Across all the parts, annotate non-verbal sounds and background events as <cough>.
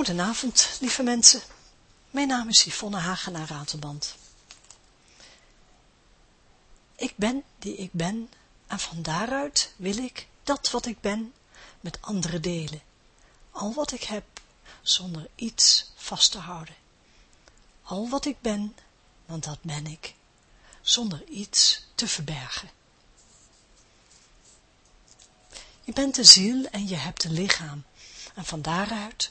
Goedenavond, lieve mensen. Mijn naam is Yvonne Hagenaar Ratelband. Ik ben die ik ben en van daaruit wil ik dat wat ik ben met anderen delen. Al wat ik heb, zonder iets vast te houden. Al wat ik ben, want dat ben ik, zonder iets te verbergen. Je bent de ziel en je hebt een lichaam. En van daaruit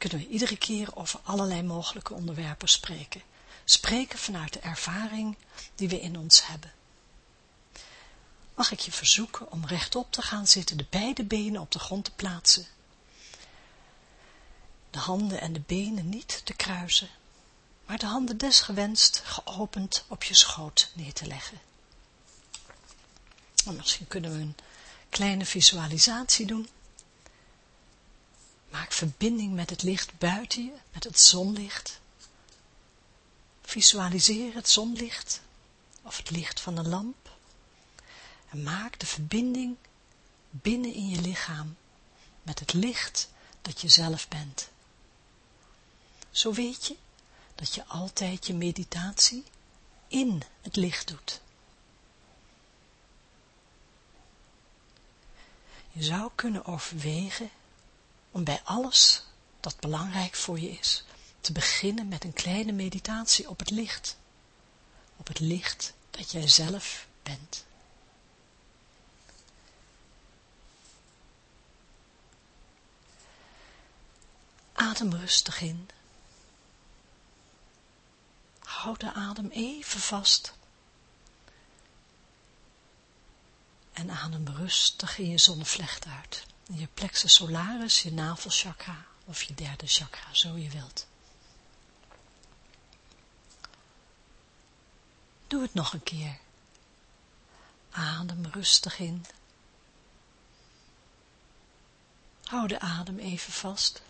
kunnen we iedere keer over allerlei mogelijke onderwerpen spreken. Spreken vanuit de ervaring die we in ons hebben. Mag ik je verzoeken om rechtop te gaan zitten, de beide benen op de grond te plaatsen. De handen en de benen niet te kruisen, maar de handen desgewenst geopend op je schoot neer te leggen. En misschien kunnen we een kleine visualisatie doen. Maak verbinding met het licht buiten je, met het zonlicht. Visualiseer het zonlicht of het licht van een lamp. En maak de verbinding binnen in je lichaam met het licht dat je zelf bent. Zo weet je dat je altijd je meditatie in het licht doet. Je zou kunnen overwegen om bij alles dat belangrijk voor je is, te beginnen met een kleine meditatie op het licht. Op het licht dat jij zelf bent. Adem rustig in. Houd de adem even vast. En adem rustig in je zonnevlecht uit je plexus solaris, je navelchakra of je derde chakra, zo je wilt. Doe het nog een keer. Adem rustig in. Hou de adem even vast.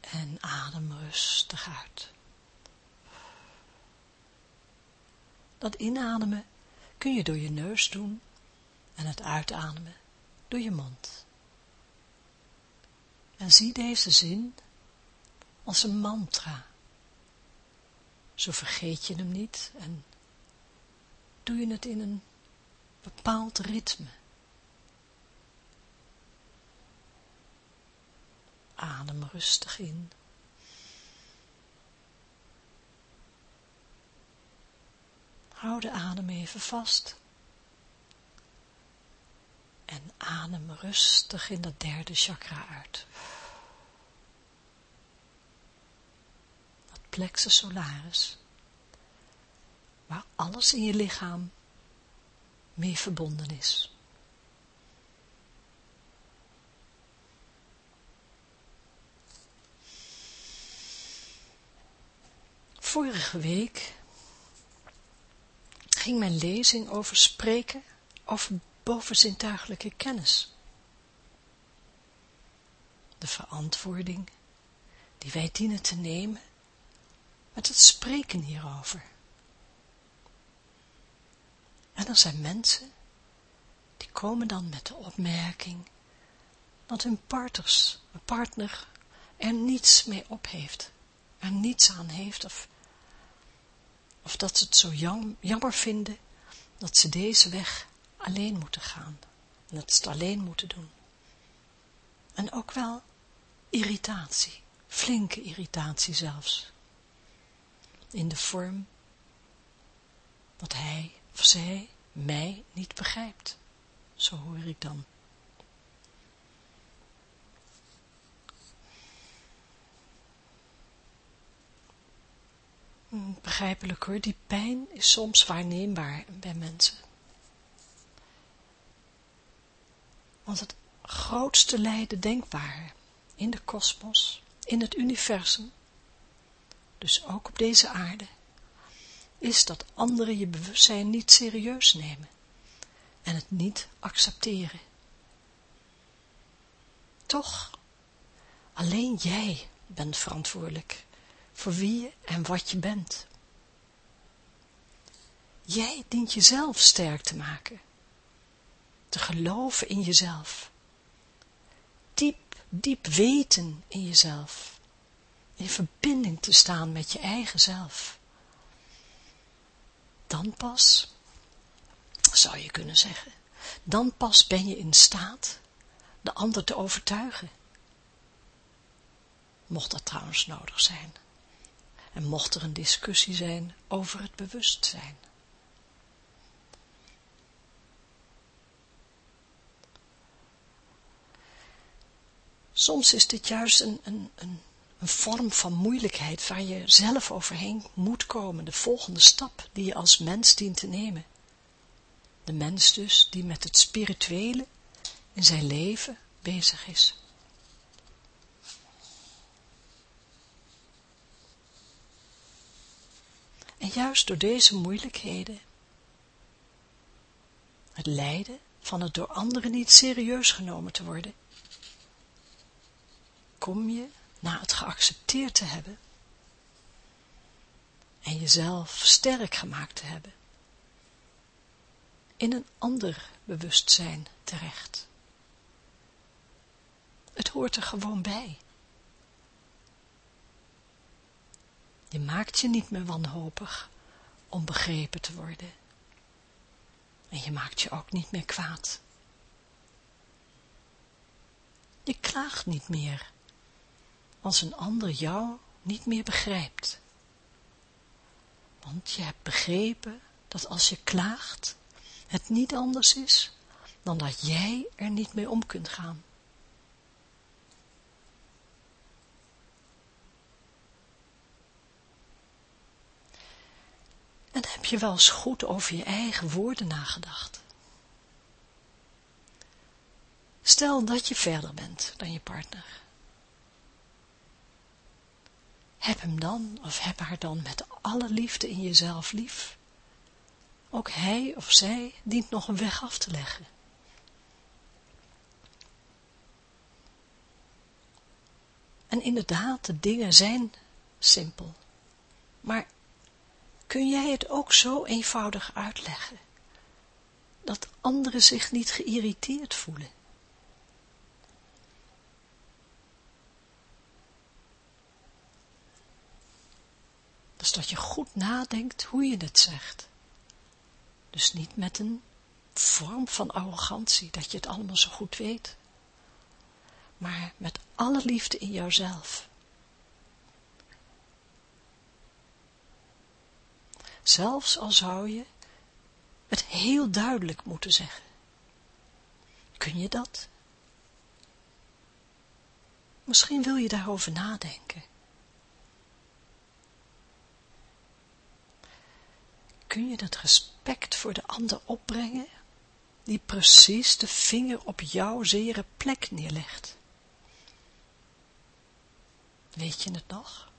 En adem rustig uit. Dat inademen kun je door je neus doen en het uitademen door je mond. En zie deze zin als een mantra. Zo vergeet je hem niet en doe je het in een bepaald ritme. Adem rustig in. Hou de adem even vast en adem rustig in dat derde chakra uit. Dat plexus solaris, waar alles in je lichaam mee verbonden is. Vorige week ging mijn lezing over spreken, over bovenzintuigelijke kennis. De verantwoording die wij dienen te nemen met het spreken hierover. En er zijn mensen die komen dan met de opmerking dat hun partners, een partner er niets mee op heeft, er niets aan heeft of, of dat ze het zo jammer vinden dat ze deze weg alleen moeten gaan. En het alleen moeten doen. En ook wel irritatie, flinke irritatie zelfs. In de vorm dat hij of zij mij niet begrijpt. Zo hoor ik dan. Hm, begrijpelijk hoor, die pijn is soms waarneembaar bij mensen. Want het grootste lijden denkbare in de kosmos, in het universum, dus ook op deze aarde, is dat anderen je bewustzijn niet serieus nemen en het niet accepteren. Toch, alleen jij bent verantwoordelijk voor wie je en wat je bent. Jij dient jezelf sterk te maken te geloven in jezelf. Diep diep weten in jezelf. In verbinding te staan met je eigen zelf. Dan pas, zou je kunnen zeggen, dan pas ben je in staat de ander te overtuigen. Mocht dat trouwens nodig zijn. En mocht er een discussie zijn over het bewustzijn. Soms is dit juist een, een, een, een vorm van moeilijkheid waar je zelf overheen moet komen, de volgende stap die je als mens dient te nemen. De mens dus die met het spirituele in zijn leven bezig is. En juist door deze moeilijkheden, het lijden van het door anderen niet serieus genomen te worden, kom je na het geaccepteerd te hebben en jezelf sterk gemaakt te hebben, in een ander bewustzijn terecht. Het hoort er gewoon bij. Je maakt je niet meer wanhopig om begrepen te worden. En je maakt je ook niet meer kwaad. Je klaagt niet meer als een ander jou niet meer begrijpt. Want je hebt begrepen dat als je klaagt, het niet anders is dan dat jij er niet mee om kunt gaan. En heb je wel eens goed over je eigen woorden nagedacht? Stel dat je verder bent dan je partner. Heb hem dan of heb haar dan met alle liefde in jezelf lief. Ook hij of zij dient nog een weg af te leggen. En inderdaad, de dingen zijn simpel. Maar kun jij het ook zo eenvoudig uitleggen, dat anderen zich niet geïrriteerd voelen? Dus dat je goed nadenkt hoe je het zegt. Dus niet met een vorm van arrogantie, dat je het allemaal zo goed weet, maar met alle liefde in jouzelf. Zelfs al zou je het heel duidelijk moeten zeggen. Kun je dat? Misschien wil je daarover nadenken. Kun je dat respect voor de ander opbrengen, die precies de vinger op jouw zere plek neerlegt? Weet je het nog?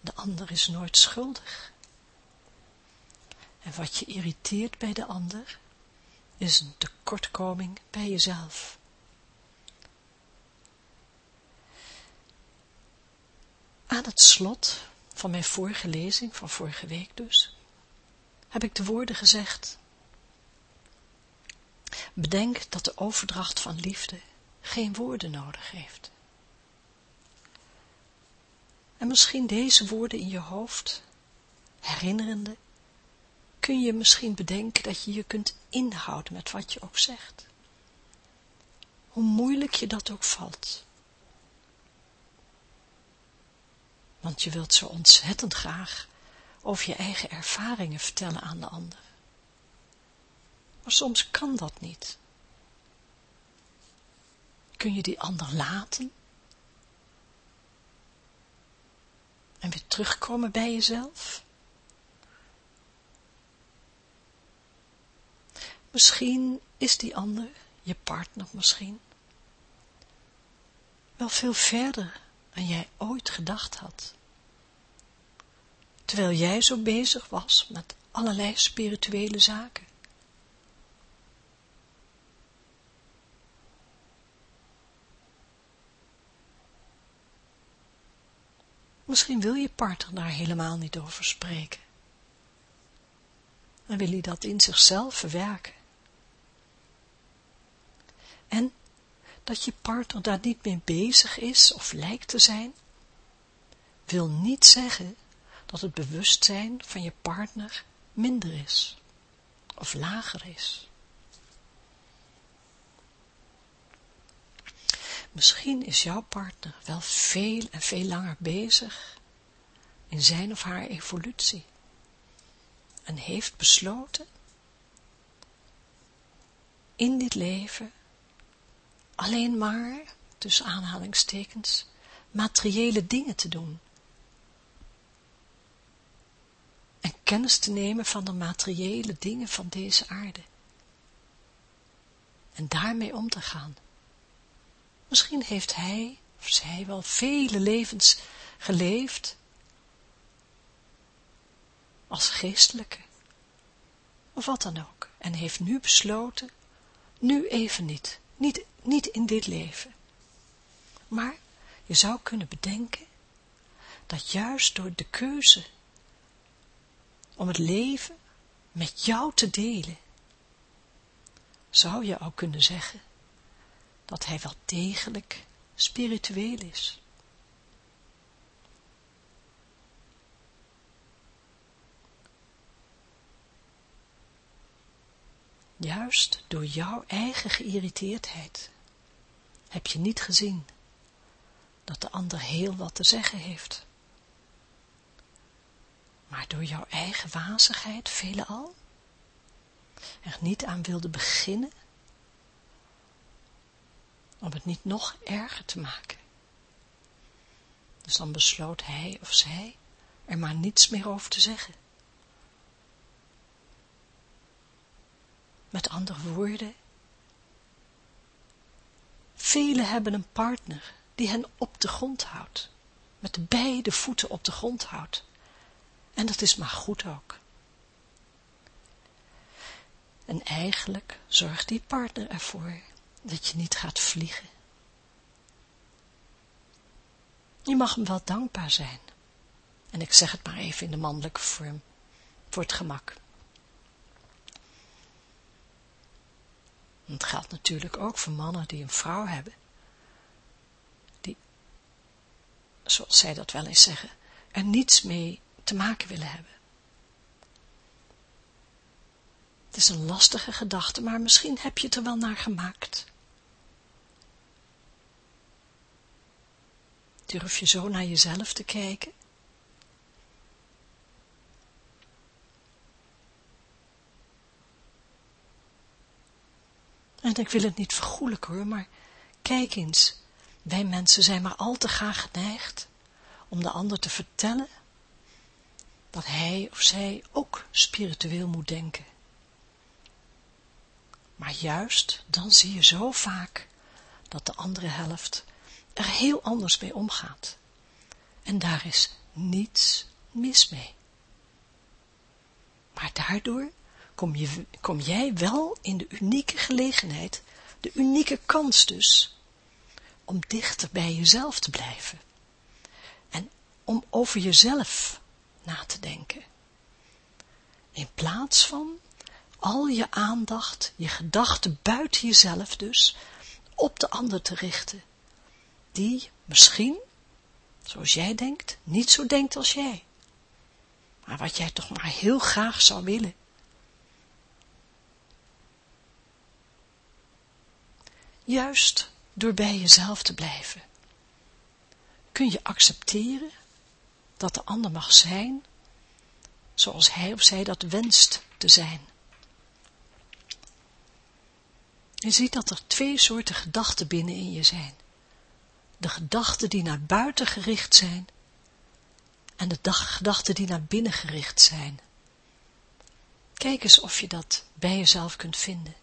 De ander is nooit schuldig. En wat je irriteert bij de ander, is een tekortkoming bij jezelf. Aan het slot van mijn vorige lezing, van vorige week dus, heb ik de woorden gezegd. Bedenk dat de overdracht van liefde geen woorden nodig heeft. En misschien deze woorden in je hoofd, herinnerende kun je misschien bedenken dat je je kunt inhouden met wat je ook zegt. Hoe moeilijk je dat ook valt. Want je wilt zo ontzettend graag over je eigen ervaringen vertellen aan de ander. Maar soms kan dat niet. Kun je die ander laten? En weer terugkomen bij jezelf? Misschien is die ander, je partner misschien, wel veel verder dan jij ooit gedacht had. Terwijl jij zo bezig was met allerlei spirituele zaken. Misschien wil je partner daar helemaal niet over spreken. En wil hij dat in zichzelf verwerken. En dat je partner daar niet mee bezig is of lijkt te zijn, wil niet zeggen dat het bewustzijn van je partner minder is of lager is. Misschien is jouw partner wel veel en veel langer bezig in zijn of haar evolutie en heeft besloten in dit leven alleen maar, tussen aanhalingstekens, materiële dingen te doen. En kennis te nemen van de materiële dingen van deze aarde. En daarmee om te gaan. Misschien heeft hij of zij wel vele levens geleefd als geestelijke, of wat dan ook, en heeft nu besloten, nu even niet, niet, niet in dit leven. Maar je zou kunnen bedenken, dat juist door de keuze om het leven met jou te delen, zou je ook kunnen zeggen, dat hij wel degelijk spiritueel is. Juist door jouw eigen geïrriteerdheid heb je niet gezien dat de ander heel wat te zeggen heeft. Maar door jouw eigen wazigheid, veelal, er niet aan wilde beginnen, om het niet nog erger te maken. Dus dan besloot hij of zij er maar niets meer over te zeggen. Met andere woorden, velen hebben een partner die hen op de grond houdt, met de beide voeten op de grond houdt. En dat is maar goed ook. En eigenlijk zorgt die partner ervoor dat je niet gaat vliegen. Je mag hem wel dankbaar zijn. En ik zeg het maar even in de mannelijke vorm, voor het gemak. Het geldt natuurlijk ook voor mannen die een vrouw hebben, die, zoals zij dat wel eens zeggen, er niets mee te maken willen hebben. Het is een lastige gedachte, maar misschien heb je het er wel naar gemaakt. Durf je zo naar jezelf te kijken? En ik wil het niet vergoelijken hoor, maar kijk eens, wij mensen zijn maar al te graag geneigd om de ander te vertellen dat hij of zij ook spiritueel moet denken. Maar juist dan zie je zo vaak dat de andere helft er heel anders mee omgaat. En daar is niets mis mee. Maar daardoor kom, je, kom jij wel in de unieke gelegenheid, de unieke kans dus, om dichter bij jezelf te blijven. En om over jezelf na te denken. In plaats van al je aandacht, je gedachten buiten jezelf dus, op de ander te richten, die misschien, zoals jij denkt, niet zo denkt als jij, maar wat jij toch maar heel graag zou willen. Juist door bij jezelf te blijven, kun je accepteren dat de ander mag zijn zoals hij of zij dat wenst te zijn. Je ziet dat er twee soorten gedachten binnen in je zijn. De gedachten die naar buiten gericht zijn en de gedachten die naar binnen gericht zijn. Kijk eens of je dat bij jezelf kunt vinden.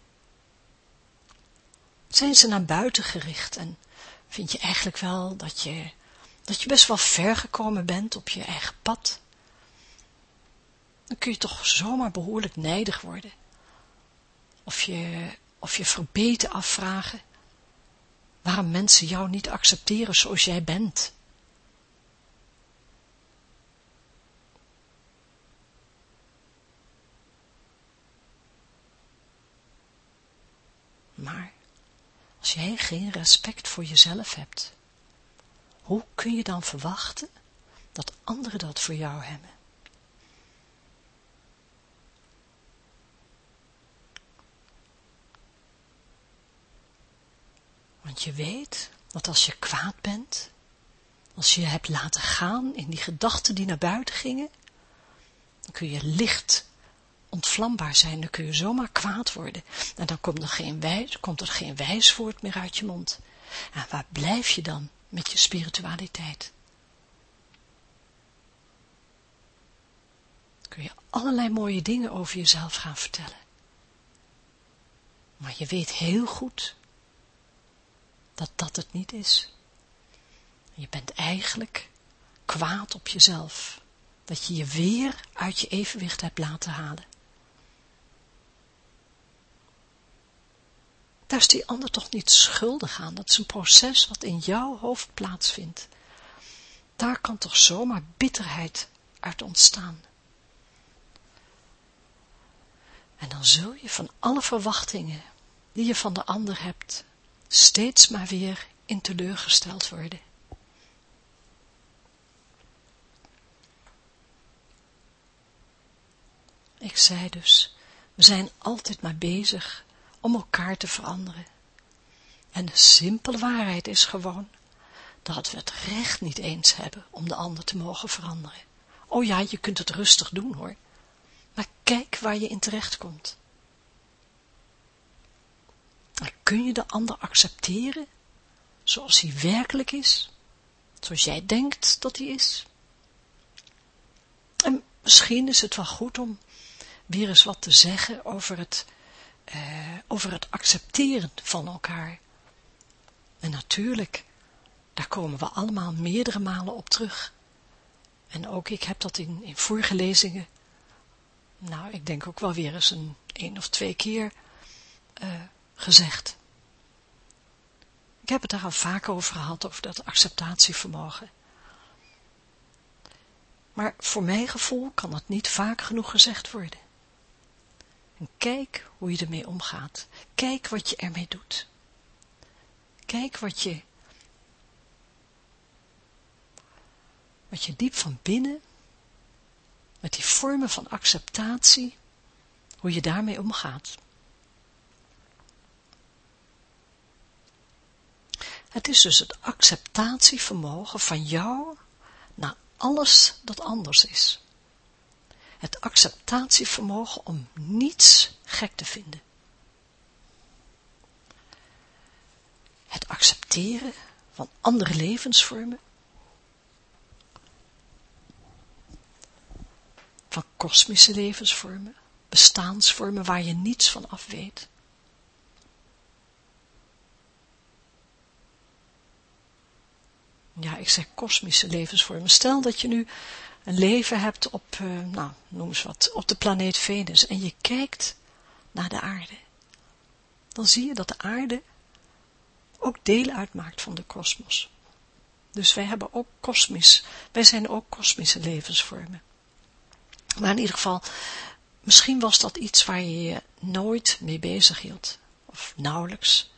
Zijn ze naar buiten gericht en vind je eigenlijk wel dat je, dat je best wel ver gekomen bent op je eigen pad? Dan kun je toch zomaar behoorlijk nijdig worden. Of je, of je verbeten afvragen waarom mensen jou niet accepteren zoals jij bent. Maar Als jij geen respect voor jezelf hebt, hoe kun je dan verwachten dat anderen dat voor jou hebben? Want je weet dat als je kwaad bent, als je hebt laten gaan in die gedachten die naar buiten gingen, dan kun je licht ontvlambaar zijn, dan kun je zomaar kwaad worden. En dan komt er geen, wijs, komt er geen wijswoord meer uit je mond. En waar blijf je dan met je spiritualiteit? Kun je allerlei mooie dingen over jezelf gaan vertellen. Maar je weet heel goed dat dat het niet is. Je bent eigenlijk kwaad op jezelf, dat je je weer uit je evenwicht hebt laten halen. Daar is die ander toch niet schuldig aan, dat is een proces wat in jouw hoofd plaatsvindt. Daar kan toch zomaar bitterheid uit ontstaan. En dan zul je van alle verwachtingen die je van de ander hebt, steeds maar weer in teleurgesteld worden. Ik zei dus, we zijn altijd maar bezig om elkaar te veranderen. En de simpele waarheid is gewoon, dat we het recht niet eens hebben om de ander te mogen veranderen. Oh ja, je kunt het rustig doen hoor, maar kijk waar je in terecht komt. Kun je de ander accepteren zoals hij werkelijk is, zoals jij denkt dat hij is? En misschien is het wel goed om weer eens wat te zeggen over het, uh, over het accepteren van elkaar. En natuurlijk, daar komen we allemaal meerdere malen op terug. En ook ik heb dat in, in vorige lezingen, nou, ik denk ook wel weer eens een één of twee keer uh, gezegd. Ik heb het daar al vaker over gehad, over dat acceptatievermogen. Maar voor mijn gevoel kan dat niet vaak genoeg gezegd worden. En kijk hoe je ermee omgaat. Kijk wat je ermee doet. Kijk wat je, wat je diep van binnen, met die vormen van acceptatie, hoe je daarmee omgaat. Het is dus het acceptatievermogen van jou naar alles dat anders is. Het acceptatievermogen om niets gek te vinden. Het accepteren van andere levensvormen. Van kosmische levensvormen, bestaansvormen waar je niets van af weet. ja, ik zeg kosmische levensvormen. Stel dat je nu een leven hebt op, uh, nou, noem eens wat, op de planeet Venus en je kijkt naar de aarde. Dan zie je dat de aarde ook deel uitmaakt van de kosmos. Dus wij hebben ook kosmisch, wij zijn ook kosmische levensvormen. Maar in ieder geval, misschien was dat iets waar je je nooit mee bezig hield, of nauwelijks.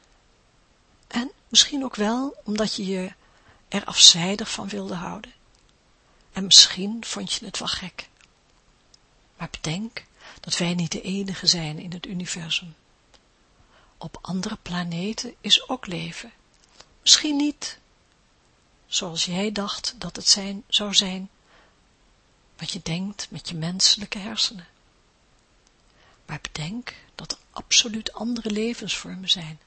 En misschien ook wel omdat je je er afzijdig van wilde houden. En misschien vond je het wel gek. Maar bedenk dat wij niet de enige zijn in het universum. Op andere planeten is ook leven. Misschien niet zoals jij dacht dat het zijn, zou zijn, wat je denkt met je menselijke hersenen. Maar bedenk dat er absoluut andere levensvormen zijn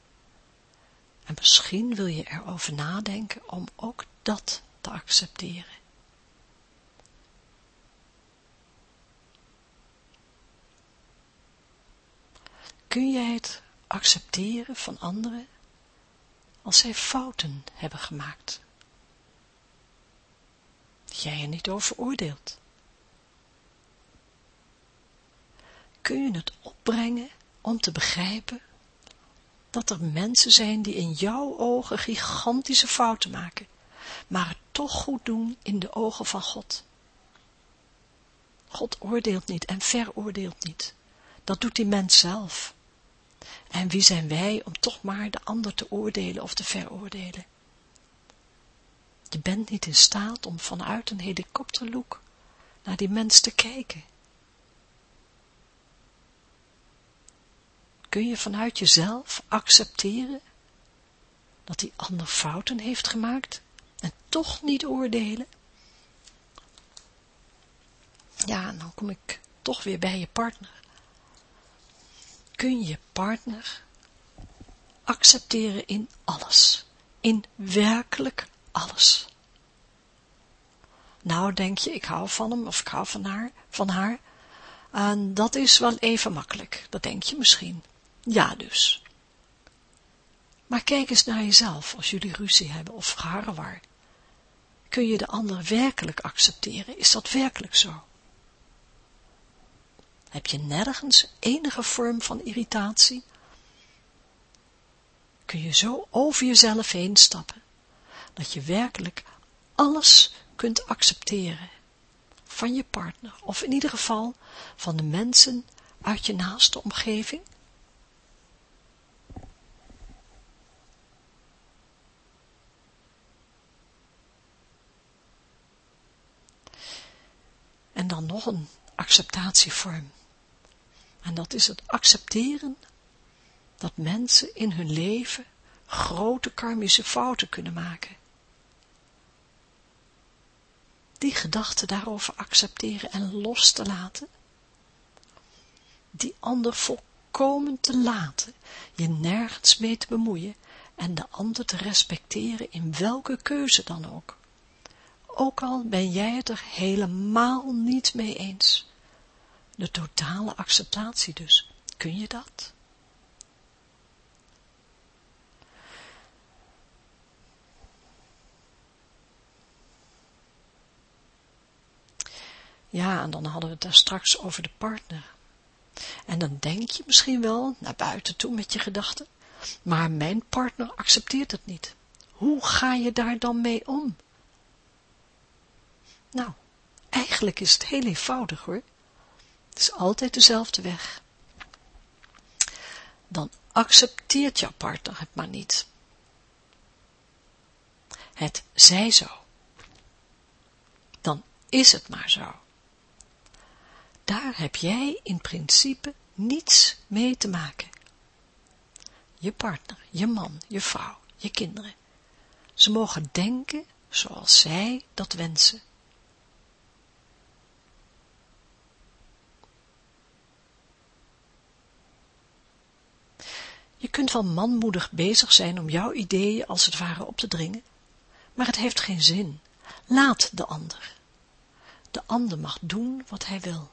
en misschien wil je erover nadenken om ook dat te accepteren. Kun jij het accepteren van anderen als zij fouten hebben gemaakt? Dat jij er niet over oordeelt. Kun je het opbrengen om te begrijpen dat er mensen zijn die in jouw ogen gigantische fouten maken, maar het toch goed doen in de ogen van God. God oordeelt niet en veroordeelt niet. Dat doet die mens zelf. En wie zijn wij om toch maar de ander te oordelen of te veroordelen? Je bent niet in staat om vanuit een helikopterloek naar die mens te kijken. Kun je vanuit jezelf accepteren dat die ander fouten heeft gemaakt en toch niet oordelen? Ja, dan kom ik toch weer bij je partner. Kun je partner accepteren in alles, in werkelijk alles. Nou, denk je, ik hou van hem of ik hou van haar, van haar. En dat is wel even makkelijk, dat denk je misschien. Ja, dus. Maar kijk eens naar jezelf als jullie ruzie hebben of geharrewar. Kun je de ander werkelijk accepteren? Is dat werkelijk zo? Heb je nergens enige vorm van irritatie? Kun je zo over jezelf heen stappen, dat je werkelijk alles kunt accepteren van je partner, of in ieder geval van de mensen uit je naaste omgeving? En dan nog een acceptatievorm. En dat is het accepteren dat mensen in hun leven grote karmische fouten kunnen maken. Die gedachte daarover accepteren en los te laten. Die ander volkomen te laten, je nergens mee te bemoeien en de ander te respecteren in welke keuze dan ook. Ook al ben jij het er helemaal niet mee eens. De totale acceptatie dus. Kun je dat? Ja, en dan hadden we het daar straks over de partner. En dan denk je misschien wel naar buiten toe met je gedachten, maar mijn partner accepteert het niet. Hoe ga je daar dan mee om? Nou, eigenlijk is het heel eenvoudig hoor. Het is altijd dezelfde weg. Dan accepteert jouw partner het maar niet. Het zij zo. Dan is het maar zo. Daar heb jij in principe niets mee te maken. Je partner, je man, je vrouw, je kinderen. Ze mogen denken zoals zij dat wensen. Je kunt wel manmoedig bezig zijn om jouw ideeën als het ware op te dringen, maar het heeft geen zin. Laat de ander. De ander mag doen wat hij wil.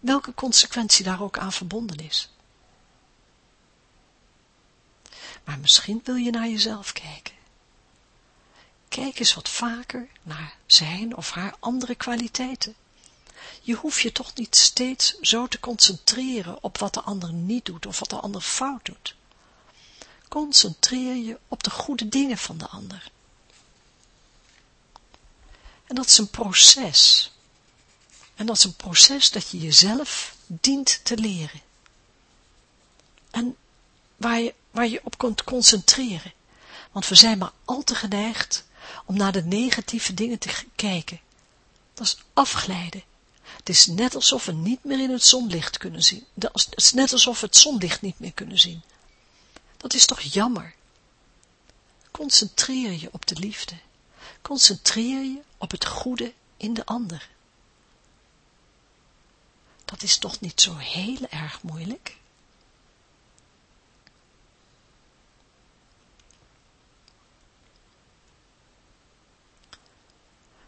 Welke consequentie daar ook aan verbonden is. Maar misschien wil je naar jezelf kijken. Kijk eens wat vaker naar zijn of haar andere kwaliteiten. Je hoeft je toch niet steeds zo te concentreren op wat de ander niet doet of wat de ander fout doet. Concentreer je op de goede dingen van de ander. En dat is een proces. En dat is een proces dat je jezelf dient te leren. En waar je, waar je op kunt concentreren. Want we zijn maar al te geneigd om naar de negatieve dingen te kijken. Dat is afglijden. Het is net alsof we niet meer in het zonlicht kunnen zien. Het is net alsof we het zonlicht niet meer kunnen zien. Dat is toch jammer. Concentreer je op de liefde. Concentreer je op het goede in de ander. Dat is toch niet zo heel erg moeilijk?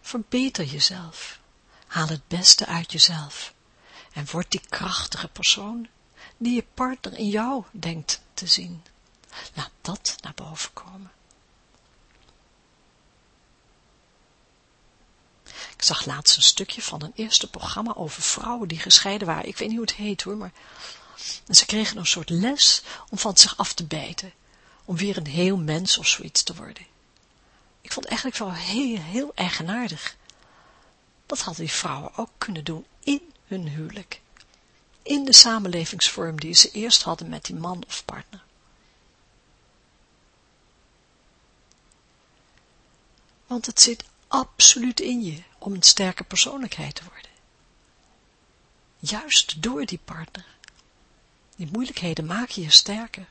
Verbeter jezelf. Haal het beste uit jezelf en word die krachtige persoon die je partner in jou denkt te zien. Laat dat naar boven komen. Ik zag laatst een stukje van een eerste programma over vrouwen die gescheiden waren. Ik weet niet hoe het heet hoor, maar ze kregen een soort les om van zich af te bijten. Om weer een heel mens of zoiets te worden. Ik vond het eigenlijk wel heel, heel eigenaardig. Dat hadden die vrouwen ook kunnen doen in hun huwelijk. in de samenlevingsvorm die ze eerst hadden met die man of partner. Want het zit absoluut in je om een sterke persoonlijkheid te worden. Juist door die partner. Die moeilijkheden maken je sterker.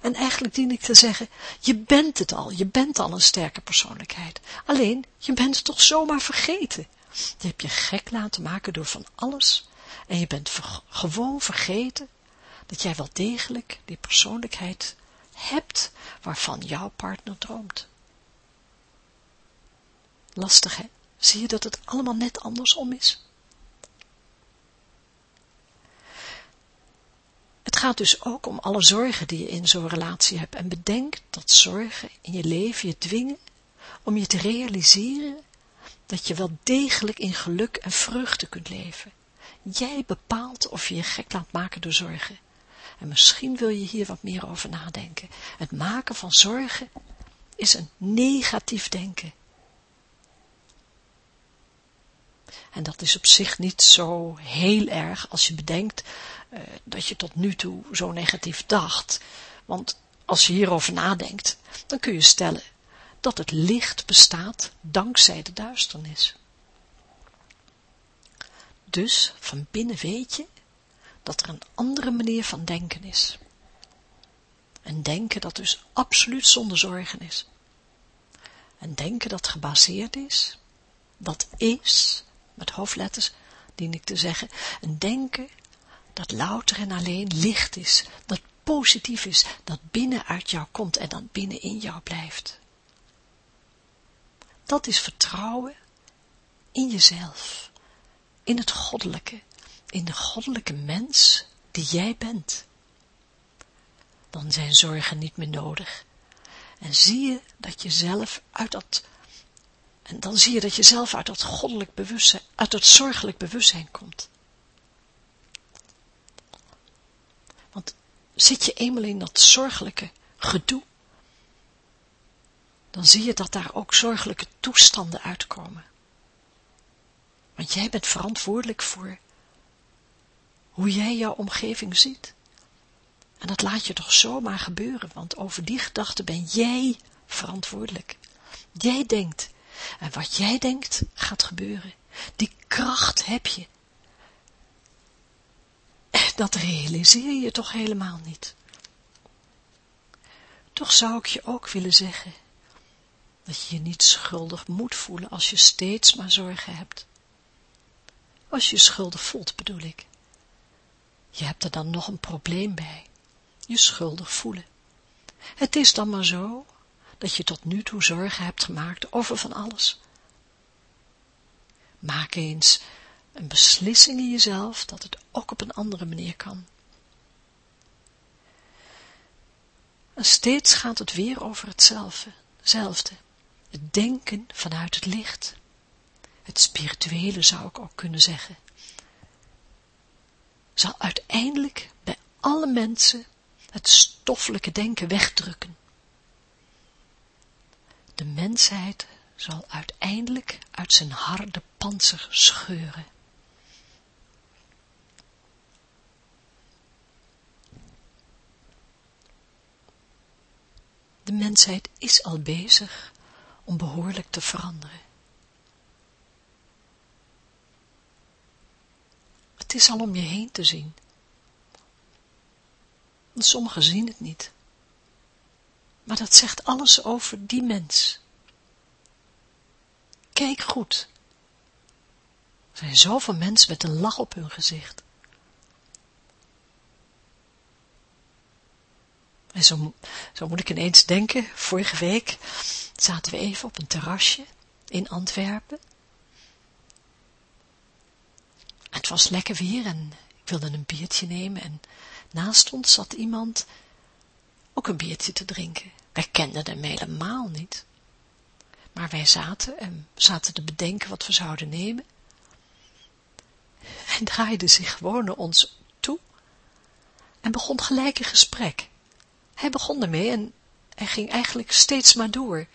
En eigenlijk dien ik te zeggen, je bent het al, je bent al een sterke persoonlijkheid. Alleen, je bent het toch zomaar vergeten. Je hebt je gek laten maken door van alles en je bent gewoon vergeten dat jij wel degelijk die persoonlijkheid hebt waarvan jouw partner droomt. Lastig, hè? Zie je dat het allemaal net andersom is? Het gaat dus ook om alle zorgen die je in zo'n relatie hebt. En bedenk dat zorgen in je leven je dwingen om je te realiseren dat je wel degelijk in geluk en vreugde kunt leven. Jij bepaalt of je je gek laat maken door zorgen. En misschien wil je hier wat meer over nadenken. Het maken van zorgen is een negatief denken. En dat is op zich niet zo heel erg als je bedenkt uh, dat je tot nu toe zo negatief dacht. Want als je hierover nadenkt, dan kun je stellen dat het licht bestaat dankzij de duisternis. Dus van binnen weet je dat er een andere manier van denken is. Een denken dat dus absoluut zonder zorgen is. Een denken dat gebaseerd is, dat is, met hoofdletters dien ik te zeggen, een denken dat louter en alleen licht is, dat positief is, dat binnen uit jou komt en dat binnen in jou blijft. Dat is vertrouwen in jezelf, in het goddelijke, in de goddelijke mens die jij bent. Dan zijn zorgen niet meer nodig. En zie je dat je zelf uit dat, en dan zie je dat je zelf uit dat goddelijk bewustzijn, uit dat zorgelijk bewustzijn komt. Want zit je eenmaal in dat zorgelijke gedoe, dan zie je dat daar ook zorgelijke toestanden uitkomen. Want jij bent verantwoordelijk voor hoe jij jouw omgeving ziet. En dat laat je toch zomaar gebeuren, want over die gedachte ben jij verantwoordelijk. Jij denkt, en wat jij denkt gaat gebeuren. Die kracht heb je. Dat realiseer je toch helemaal niet. Toch zou ik je ook willen zeggen, dat je je niet schuldig moet voelen als je steeds maar zorgen hebt. Als je je schuldig voelt, bedoel ik. Je hebt er dan nog een probleem bij. Je schuldig voelen. Het is dan maar zo, dat je tot nu toe zorgen hebt gemaakt over van alles. Maak eens een beslissing in jezelf dat het ook op een andere manier kan. En steeds gaat het weer over hetzelfde. Het denken vanuit het licht. Het spirituele zou ik ook kunnen zeggen. Zal uiteindelijk bij alle mensen het stoffelijke denken wegdrukken. De mensheid zal uiteindelijk uit zijn harde panzer scheuren. De mensheid is al bezig om behoorlijk te veranderen. Het is al om je heen te zien. Sommigen zien het niet. Maar dat zegt alles over die mens. Kijk goed. Er zijn zoveel mensen met een lach op hun gezicht. En zo, zo moet ik ineens denken, vorige week zaten we even op een terrasje in Antwerpen. Het was lekker weer en ik wilde een biertje nemen en naast ons zat iemand ook een biertje te drinken. Wij kenden hem helemaal niet. Maar wij zaten en zaten te bedenken wat we zouden nemen. Hij draaide zich gewoon naar ons toe en begon gelijk een gesprek. Hij begon ermee en hij ging eigenlijk steeds maar door.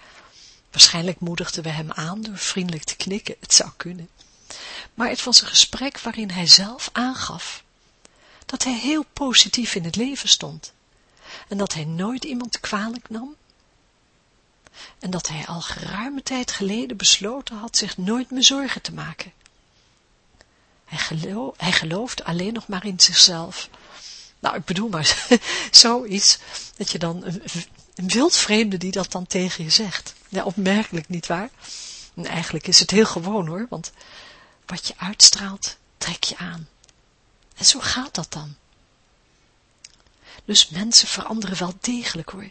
Waarschijnlijk moedigden we hem aan door vriendelijk te knikken, het zou kunnen. Maar het was een gesprek waarin hij zelf aangaf dat hij heel positief in het leven stond en dat hij nooit iemand kwalijk nam en dat hij al geruime tijd geleden besloten had zich nooit meer zorgen te maken. Hij, hij geloofde alleen nog maar in zichzelf. Nou, ik bedoel maar <laughs> zoiets, dat je dan een wildvreemde die dat dan tegen je zegt. Ja, opmerkelijk, niet waar? En eigenlijk is het heel gewoon hoor, want wat je uitstraalt, trek je aan. En zo gaat dat dan. Dus mensen veranderen wel degelijk hoor.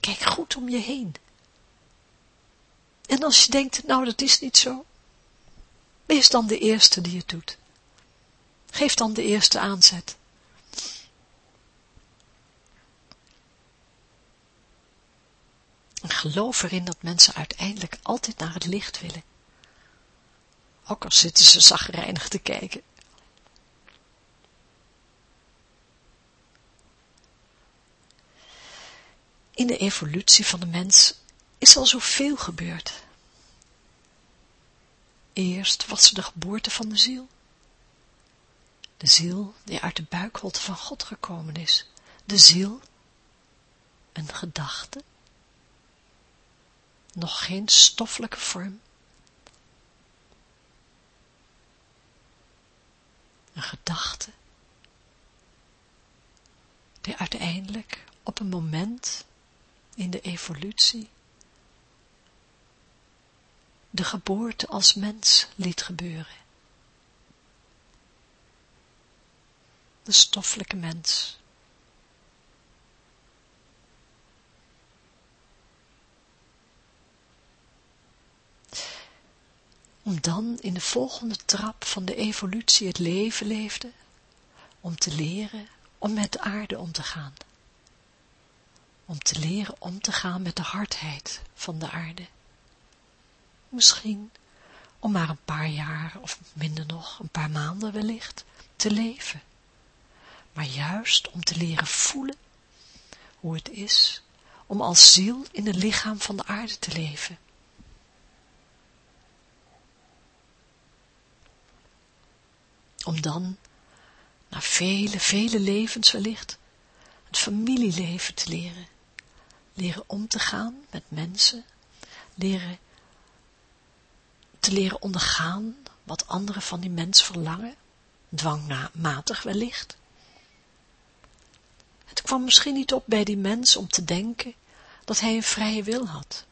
Kijk goed om je heen. En als je denkt, nou dat is niet zo, wees dan de eerste die het doet. Geef dan de eerste aanzet. En geloof erin dat mensen uiteindelijk altijd naar het licht willen. Ook al zitten ze zagrijnig te kijken. In de evolutie van de mens is al zoveel gebeurd. Eerst was er de geboorte van de ziel. De ziel die uit de buikholte van God gekomen is. De ziel, een gedachte, nog geen stoffelijke vorm. Een gedachte die uiteindelijk op een moment in de evolutie de geboorte als mens liet gebeuren. De stoffelijke mens. Om dan in de volgende trap van de evolutie het leven leefde, om te leren om met de aarde om te gaan. Om te leren om te gaan met de hardheid van de aarde misschien om maar een paar jaar of minder nog, een paar maanden wellicht, te leven. Maar juist om te leren voelen hoe het is om als ziel in het lichaam van de aarde te leven. Om dan, na vele, vele levens wellicht, het familieleven te leren. Leren om te gaan met mensen, leren te leren ondergaan wat anderen van die mens verlangen, dwangmatig wellicht. Het kwam misschien niet op bij die mens om te denken dat hij een vrije wil had.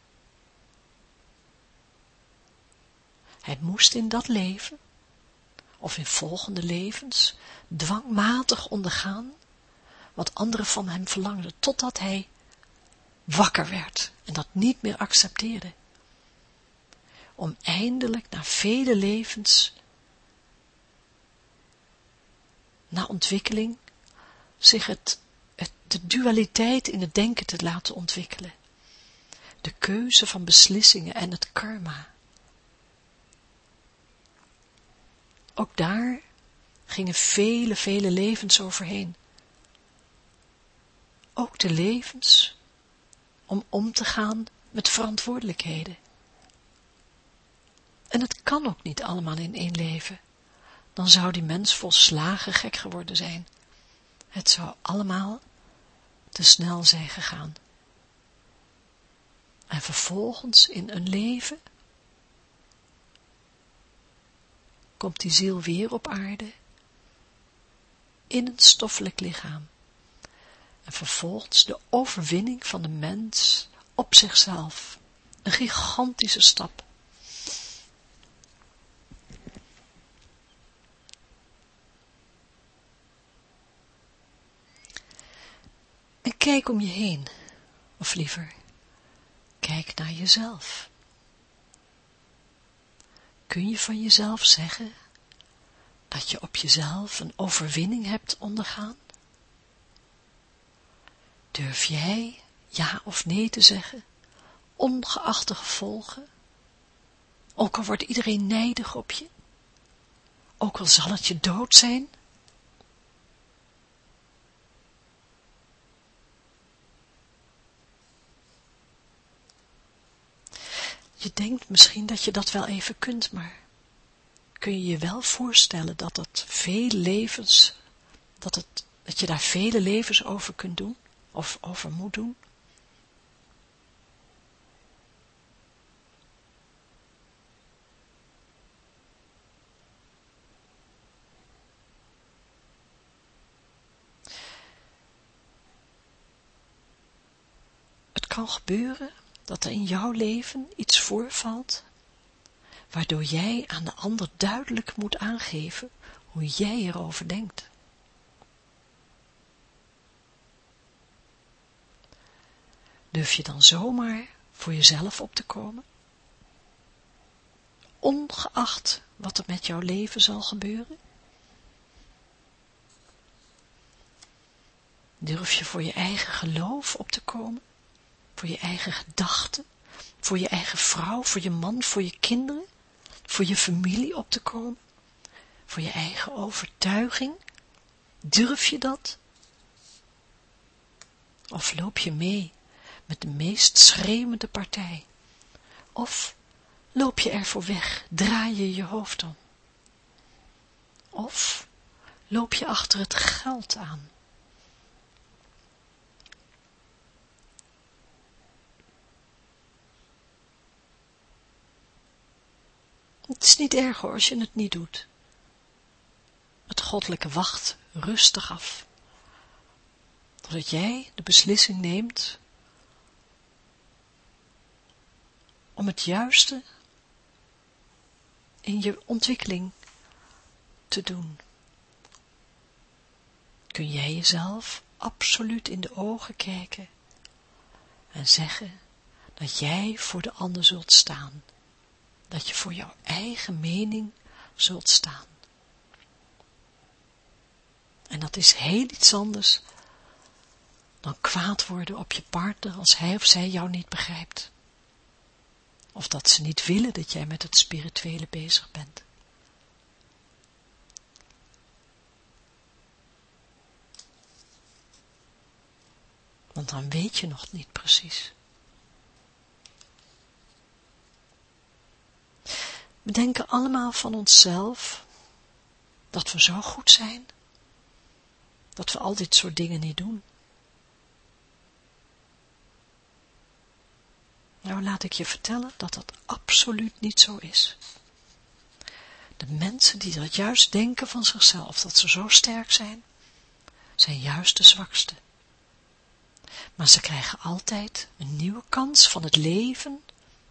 Hij moest in dat leven, of in volgende levens, dwangmatig ondergaan wat anderen van hem verlangden, totdat hij wakker werd en dat niet meer accepteerde om eindelijk na vele levens, na ontwikkeling, zich het, het, de dualiteit in het denken te laten ontwikkelen. De keuze van beslissingen en het karma. Ook daar gingen vele, vele levens overheen. Ook de levens om om te gaan met verantwoordelijkheden. En het kan ook niet allemaal in één leven. Dan zou die mens volslagen gek geworden zijn. Het zou allemaal te snel zijn gegaan. En vervolgens in een leven komt die ziel weer op aarde in een stoffelijk lichaam. En vervolgens de overwinning van de mens op zichzelf. Een gigantische stap. En kijk om je heen, of liever, kijk naar jezelf. Kun je van jezelf zeggen dat je op jezelf een overwinning hebt ondergaan? Durf jij ja of nee te zeggen, ongeacht de gevolgen? Ook al wordt iedereen nijdig op je, ook al zal het je dood zijn, Je denkt misschien dat je dat wel even kunt, maar kun je je wel voorstellen dat dat veel levens dat, het, dat je daar vele levens over kunt doen, of over moet doen. Het kan gebeuren dat er in jouw leven iets voorvalt, waardoor jij aan de ander duidelijk moet aangeven hoe jij erover denkt. Durf je dan zomaar voor jezelf op te komen? Ongeacht wat er met jouw leven zal gebeuren? Durf je voor je eigen geloof op te komen? Voor je eigen gedachten? Voor je eigen vrouw, voor je man, voor je kinderen? Voor je familie op te komen? Voor je eigen overtuiging? Durf je dat? Of loop je mee met de meest schreeuwende partij? Of loop je ervoor weg, draai je je hoofd om? Of loop je achter het geld aan? Het is niet erg hoor, als je het niet doet. Het goddelijke wacht rustig af, totdat jij de beslissing neemt om het juiste in je ontwikkeling te doen. Kun jij jezelf absoluut in de ogen kijken en zeggen dat jij voor de ander zult staan, dat je voor jouw eigen mening zult staan. En dat is heel iets anders dan kwaad worden op je partner als hij of zij jou niet begrijpt. Of dat ze niet willen dat jij met het spirituele bezig bent. Want dan weet je nog niet precies. We denken allemaal van onszelf dat we zo goed zijn, dat we al dit soort dingen niet doen. Nou, laat ik je vertellen dat dat absoluut niet zo is. De mensen die dat juist denken van zichzelf, dat ze zo sterk zijn, zijn juist de zwakste. Maar ze krijgen altijd een nieuwe kans van het leven,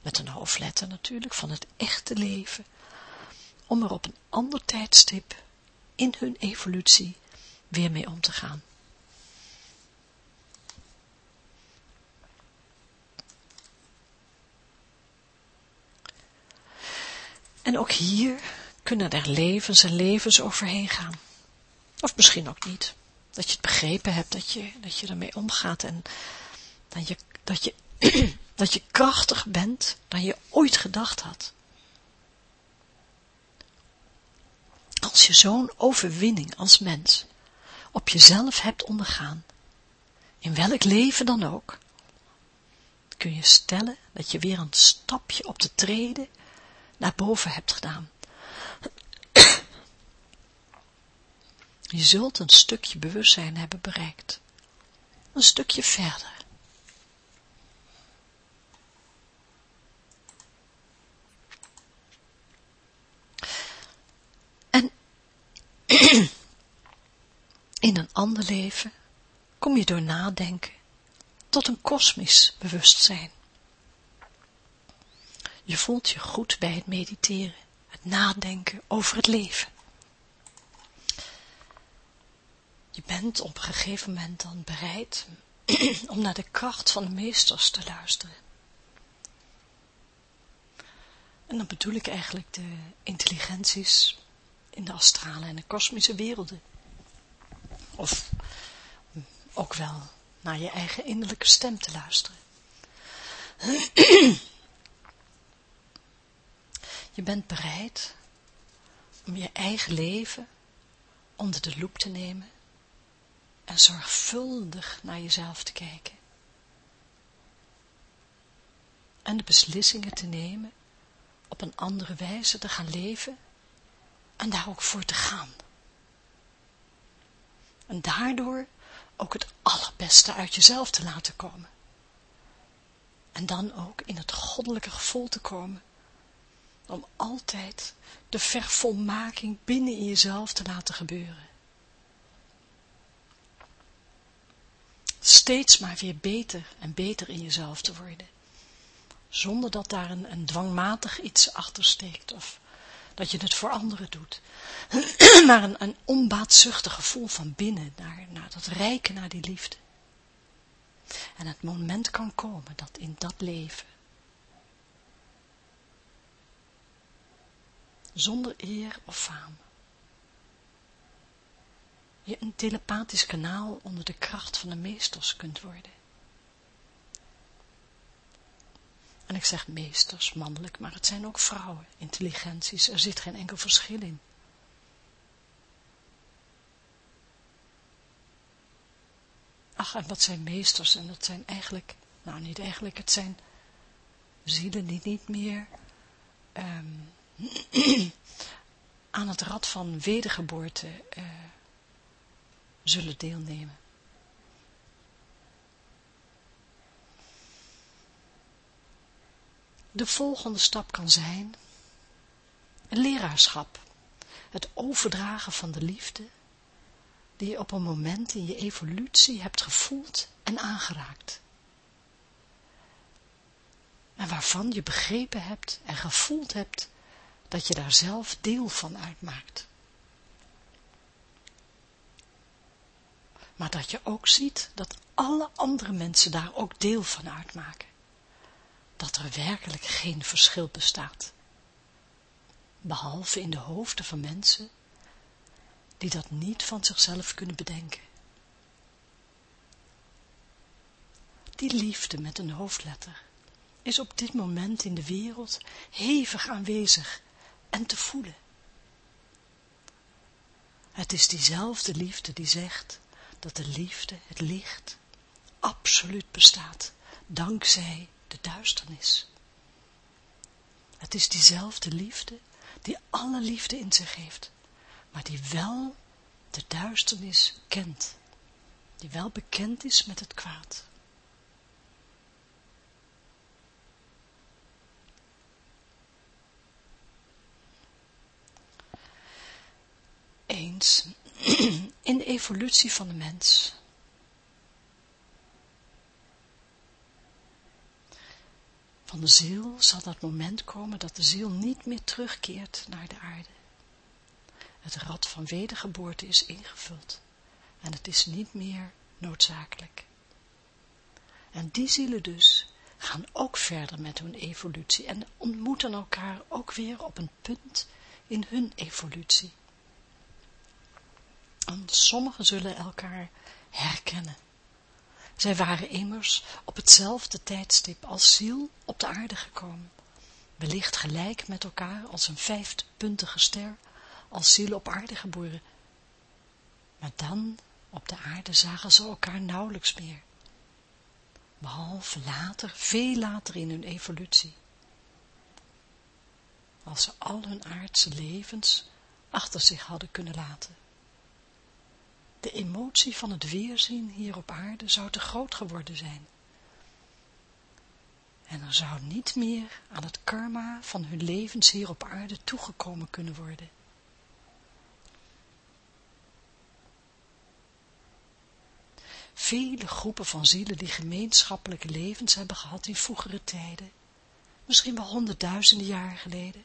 met een hoofdletter natuurlijk, van het echte leven, om er op een ander tijdstip in hun evolutie weer mee om te gaan. En ook hier kunnen er levens en levens overheen gaan. Of misschien ook niet. Dat je het begrepen hebt, dat je, dat je ermee omgaat en dat je, dat, je, dat je krachtiger bent dan je ooit gedacht had. Als je zo'n overwinning als mens op jezelf hebt ondergaan, in welk leven dan ook, kun je stellen dat je weer een stapje op de treden naar boven hebt gedaan. Je zult een stukje bewustzijn hebben bereikt. Een stukje verder. En <clears throat> in een ander leven kom je door nadenken tot een kosmisch bewustzijn. Je voelt je goed bij het mediteren, het nadenken over het leven. Je bent op een gegeven moment dan bereid <clears throat> om naar de kracht van de meesters te luisteren. En dan bedoel ik eigenlijk de intelligenties in de astrale en de kosmische werelden. Of ook wel naar je eigen innerlijke stem te luisteren. Je bent bereid om je eigen leven onder de loep te nemen en zorgvuldig naar jezelf te kijken. En de beslissingen te nemen op een andere wijze te gaan leven en daar ook voor te gaan. En daardoor ook het allerbeste uit jezelf te laten komen. En dan ook in het goddelijke gevoel te komen. Om altijd de vervolmaking binnen in jezelf te laten gebeuren. Steeds maar weer beter en beter in jezelf te worden. Zonder dat daar een, een dwangmatig iets achter steekt of dat je het voor anderen doet. <clears throat> maar een, een onbaatzuchtig gevoel van binnen, naar, naar dat rijken naar die liefde. En het moment kan komen dat in dat leven, zonder eer of faam, je een telepathisch kanaal onder de kracht van de meesters kunt worden. En ik zeg meesters, mannelijk, maar het zijn ook vrouwen, intelligenties, er zit geen enkel verschil in. Ach, en wat zijn meesters? En dat zijn eigenlijk, nou niet eigenlijk, het zijn zielen die niet meer um, <clears throat> aan het rad van wedergeboorte uh, zullen deelnemen. De volgende stap kan zijn een leraarschap, het overdragen van de liefde die je op een moment in je evolutie hebt gevoeld en aangeraakt. En waarvan je begrepen hebt en gevoeld hebt dat je daar zelf deel van uitmaakt. Maar dat je ook ziet dat alle andere mensen daar ook deel van uitmaken. Dat er werkelijk geen verschil bestaat. Behalve in de hoofden van mensen die dat niet van zichzelf kunnen bedenken. Die liefde met een hoofdletter is op dit moment in de wereld hevig aanwezig en te voelen. Het is diezelfde liefde die zegt dat de liefde, het licht, absoluut bestaat, dankzij de duisternis. Het is diezelfde liefde die alle liefde in zich heeft, maar die wel de duisternis kent, die wel bekend is met het kwaad. Eens <clears throat> in de evolutie van de mens van de ziel zal dat moment komen dat de ziel niet meer terugkeert naar de aarde. Het rad van wedergeboorte is ingevuld en het is niet meer noodzakelijk. En die zielen dus gaan ook verder met hun evolutie en ontmoeten elkaar ook weer op een punt in hun evolutie. En sommigen zullen elkaar herkennen. Zij waren immers op hetzelfde tijdstip als ziel op de aarde gekomen, wellicht gelijk met elkaar als een vijfpuntige ster als ziel op aarde geboren. Maar dan, op de aarde, zagen ze elkaar nauwelijks meer. Behalve later, veel later in hun evolutie. Als ze al hun aardse levens achter zich hadden kunnen laten. De emotie van het weerzien hier op aarde zou te groot geworden zijn. En er zou niet meer aan het karma van hun levens hier op aarde toegekomen kunnen worden. vele groepen van zielen die gemeenschappelijke levens hebben gehad in vroegere tijden, misschien wel honderdduizenden jaren geleden,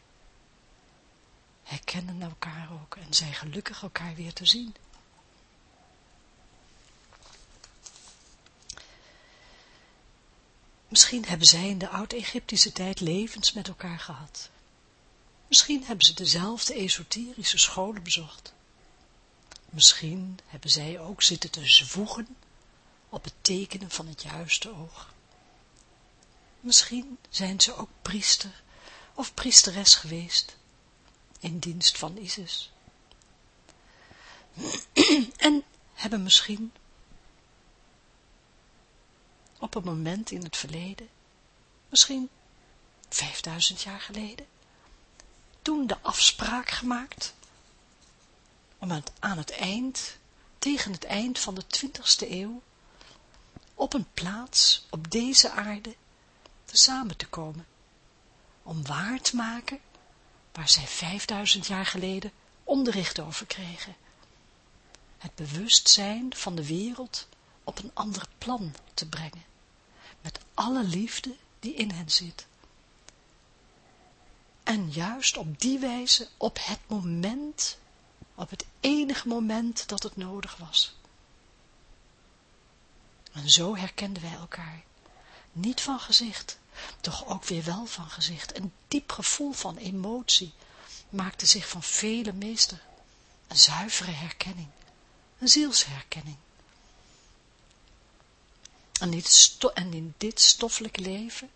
herkennen elkaar ook en zijn gelukkig elkaar weer te zien. Misschien hebben zij in de oud-Egyptische tijd levens met elkaar gehad. Misschien hebben ze dezelfde esoterische scholen bezocht. Misschien hebben zij ook zitten te zwoegen op het tekenen van het juiste oog. Misschien zijn ze ook priester of priesteres geweest in dienst van Isis. <clears throat> en hebben misschien een moment in het verleden, misschien vijfduizend jaar geleden, toen de afspraak gemaakt om aan het eind tegen het eind van de twintigste eeuw op een plaats op deze aarde samen te komen, om waar te maken waar zij vijfduizend jaar geleden onderricht over kregen. Het bewustzijn van de wereld op een ander plan te brengen, met alle liefde die in hen zit. En juist op die wijze, op het moment, op het enige moment dat het nodig was. En zo herkenden wij elkaar, niet van gezicht, toch ook weer wel van gezicht. Een diep gevoel van emotie maakte zich van vele meester. Een zuivere herkenning, een zielsherkenning. En, in dit stoffelijk leven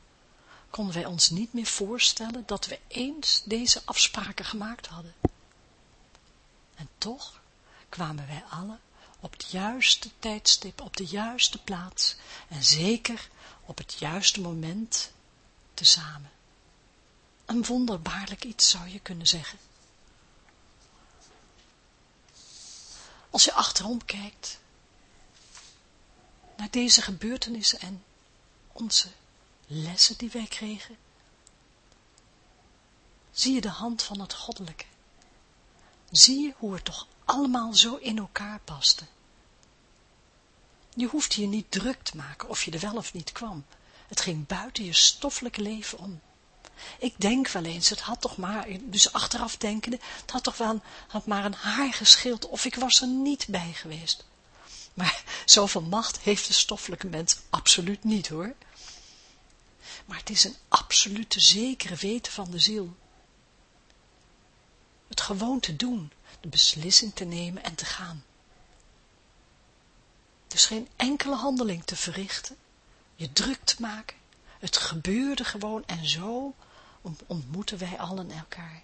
konden wij ons niet meer voorstellen dat we eens deze afspraken gemaakt hadden. En toch kwamen wij alle op het juiste tijdstip, op de juiste plaats en zeker op het juiste moment tezamen. Een wonderbaarlijk iets zou je kunnen zeggen. Als je achterom kijkt naar deze gebeurtenissen en onze lessen die wij kregen, zie je de hand van het goddelijke. Zie je hoe het toch allemaal zo in elkaar paste. Je hoeft je niet druk te maken of je er wel of niet kwam. Het ging buiten je stoffelijke leven om. Ik denk wel eens, het had toch maar, dus achteraf denkende, het had toch had maar een haar geschild of ik was er niet bij geweest. Maar zoveel macht heeft de stoffelijke mens absoluut niet hoor. Maar het is een absolute zekere weten van de ziel. Het gewoon te doen, de beslissing te nemen en te gaan. Dus geen enkele handeling te verrichten, je druk te maken. Het gebeurde gewoon en zo ontmoeten wij allen elkaar.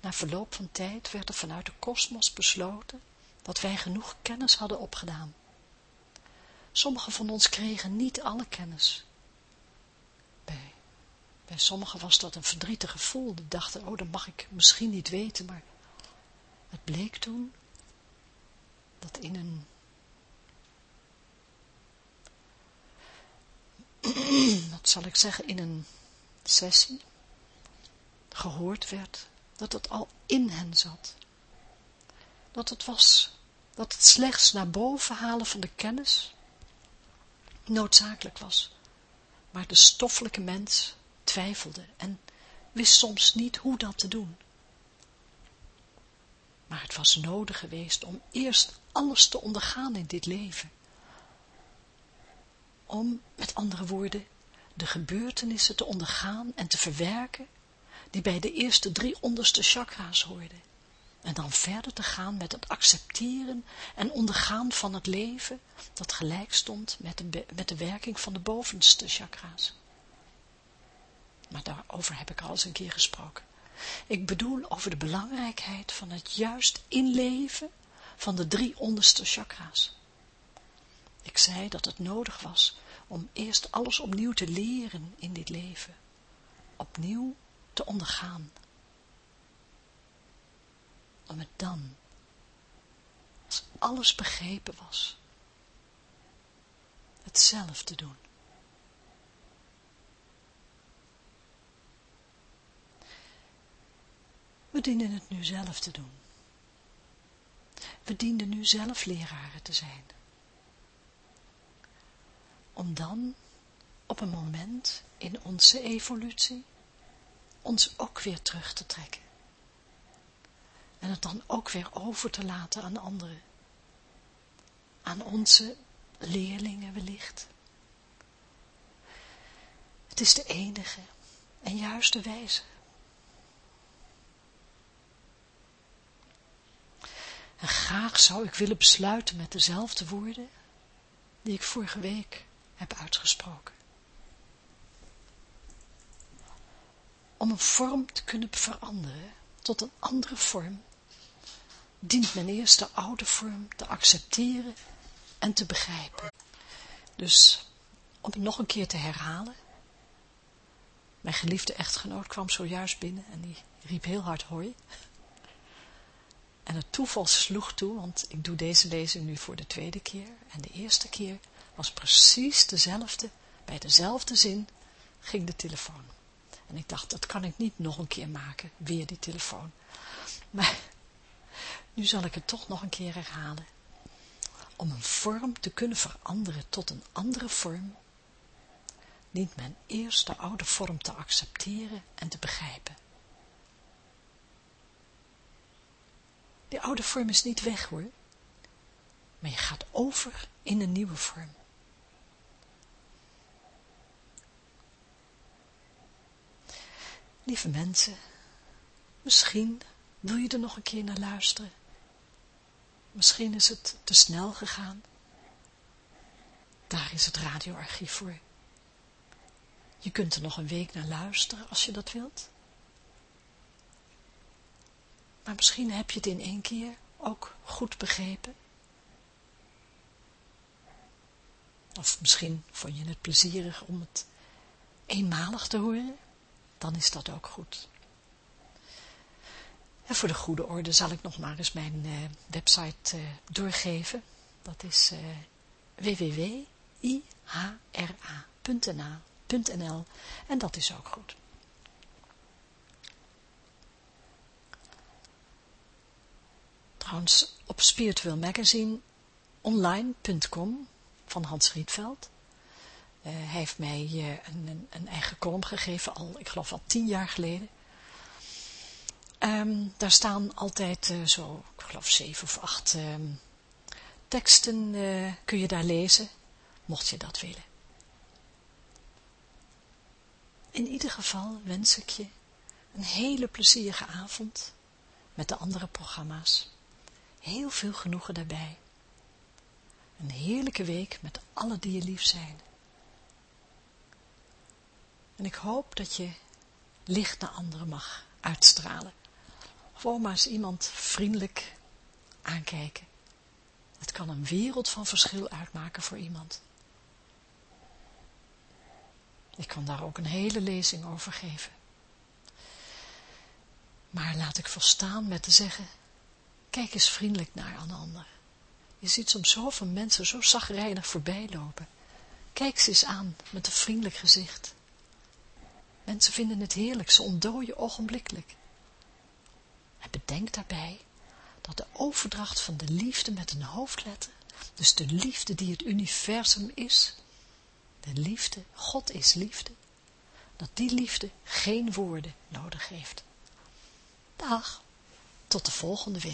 Na verloop van tijd werd er vanuit de kosmos besloten dat wij genoeg kennis hadden opgedaan. Sommigen van ons kregen niet alle kennis. Bij, bij sommigen was dat een verdrietig gevoel. Die dachten, oh, dat mag ik misschien niet weten, maar het bleek toen dat in een <clears throat> wat zal ik zeggen, in een sessie gehoord werd, dat het al in hen zat. Dat het was, dat het slechts naar boven halen van de kennis noodzakelijk was. Maar de stoffelijke mens twijfelde en wist soms niet hoe dat te doen. Maar het was nodig geweest om eerst alles te ondergaan in dit leven. Om, met andere woorden, de gebeurtenissen te ondergaan en te verwerken, die bij de eerste drie onderste chakra's hoorden. En dan verder te gaan met het accepteren en ondergaan van het leven, dat gelijk stond met de, met de werking van de bovenste chakra's. Maar daarover heb ik al eens een keer gesproken. Ik bedoel over de belangrijkheid van het juist inleven van de drie onderste chakra's. Ik zei dat het nodig was om eerst alles opnieuw te leren in dit leven. Opnieuw te ondergaan. Om het dan, als alles begrepen was, het zelf te doen. We dienen het nu zelf te doen. We dienden nu zelf leraren te zijn. Om dan op een moment in onze evolutie ons ook weer terug te trekken. En het dan ook weer over te laten aan anderen. Aan onze leerlingen wellicht. Het is de enige en juiste wijze. En graag zou ik willen besluiten met dezelfde woorden die ik vorige week heb uitgesproken. Om een vorm te kunnen veranderen tot een andere vorm, dient men eerst de oude vorm te accepteren en te begrijpen. Dus, om het nog een keer te herhalen, mijn geliefde echtgenoot kwam zojuist binnen en die riep heel hard hoi. En het toeval sloeg toe, want ik doe deze lezing nu voor de tweede keer. En de eerste keer was precies dezelfde, bij dezelfde zin ging de telefoon. En ik dacht, dat kan ik niet nog een keer maken, weer die telefoon. Maar nu zal ik het toch nog een keer herhalen. Om een vorm te kunnen veranderen tot een andere vorm, dient men eerst de oude vorm te accepteren en te begrijpen. Die oude vorm is niet weg hoor, maar je gaat over in een nieuwe vorm. Lieve mensen, misschien wil je er nog een keer naar luisteren. Misschien is het te snel gegaan. Daar is het radioarchief voor. Je kunt er nog een week naar luisteren als je dat wilt. Maar misschien heb je het in één keer ook goed begrepen. Of misschien vond je het plezierig om het eenmalig te horen. Dan is dat ook goed. En voor de goede orde zal ik nog maar eens mijn uh, website uh, doorgeven. Dat is uh, en dat is ook goed. Trouwens, op Spiritual Magazine online.com van Hans Rietveld. Hij heeft mij een, een, een eigen column gegeven, al, ik geloof al tien jaar geleden. Um, daar staan altijd uh, zo, ik geloof zeven of acht um, teksten kun je daar lezen, mocht je dat willen. In ieder geval wens ik je een hele plezierige avond met de andere programma's. Heel veel genoegen daarbij. Een heerlijke week met alle die je lief zijn. En ik hoop dat je licht naar anderen mag uitstralen. Gewoon maar eens iemand vriendelijk aankijken. Het kan een wereld van verschil uitmaken voor iemand. Ik kan daar ook een hele lezing over geven. Maar laat ik volstaan met te zeggen, kijk eens vriendelijk naar een ander. Je ziet soms zoveel mensen zo zagrijnig voorbij lopen. Kijk ze eens aan met een vriendelijk gezicht. Mensen vinden het heerlijk, ze ontdooien ogenblikkelijk. En bedenk daarbij dat de overdracht van de liefde met een hoofdletter, dus de liefde die het universum is, de liefde, God is liefde, dat die liefde geen woorden nodig heeft. Dag, tot de volgende week.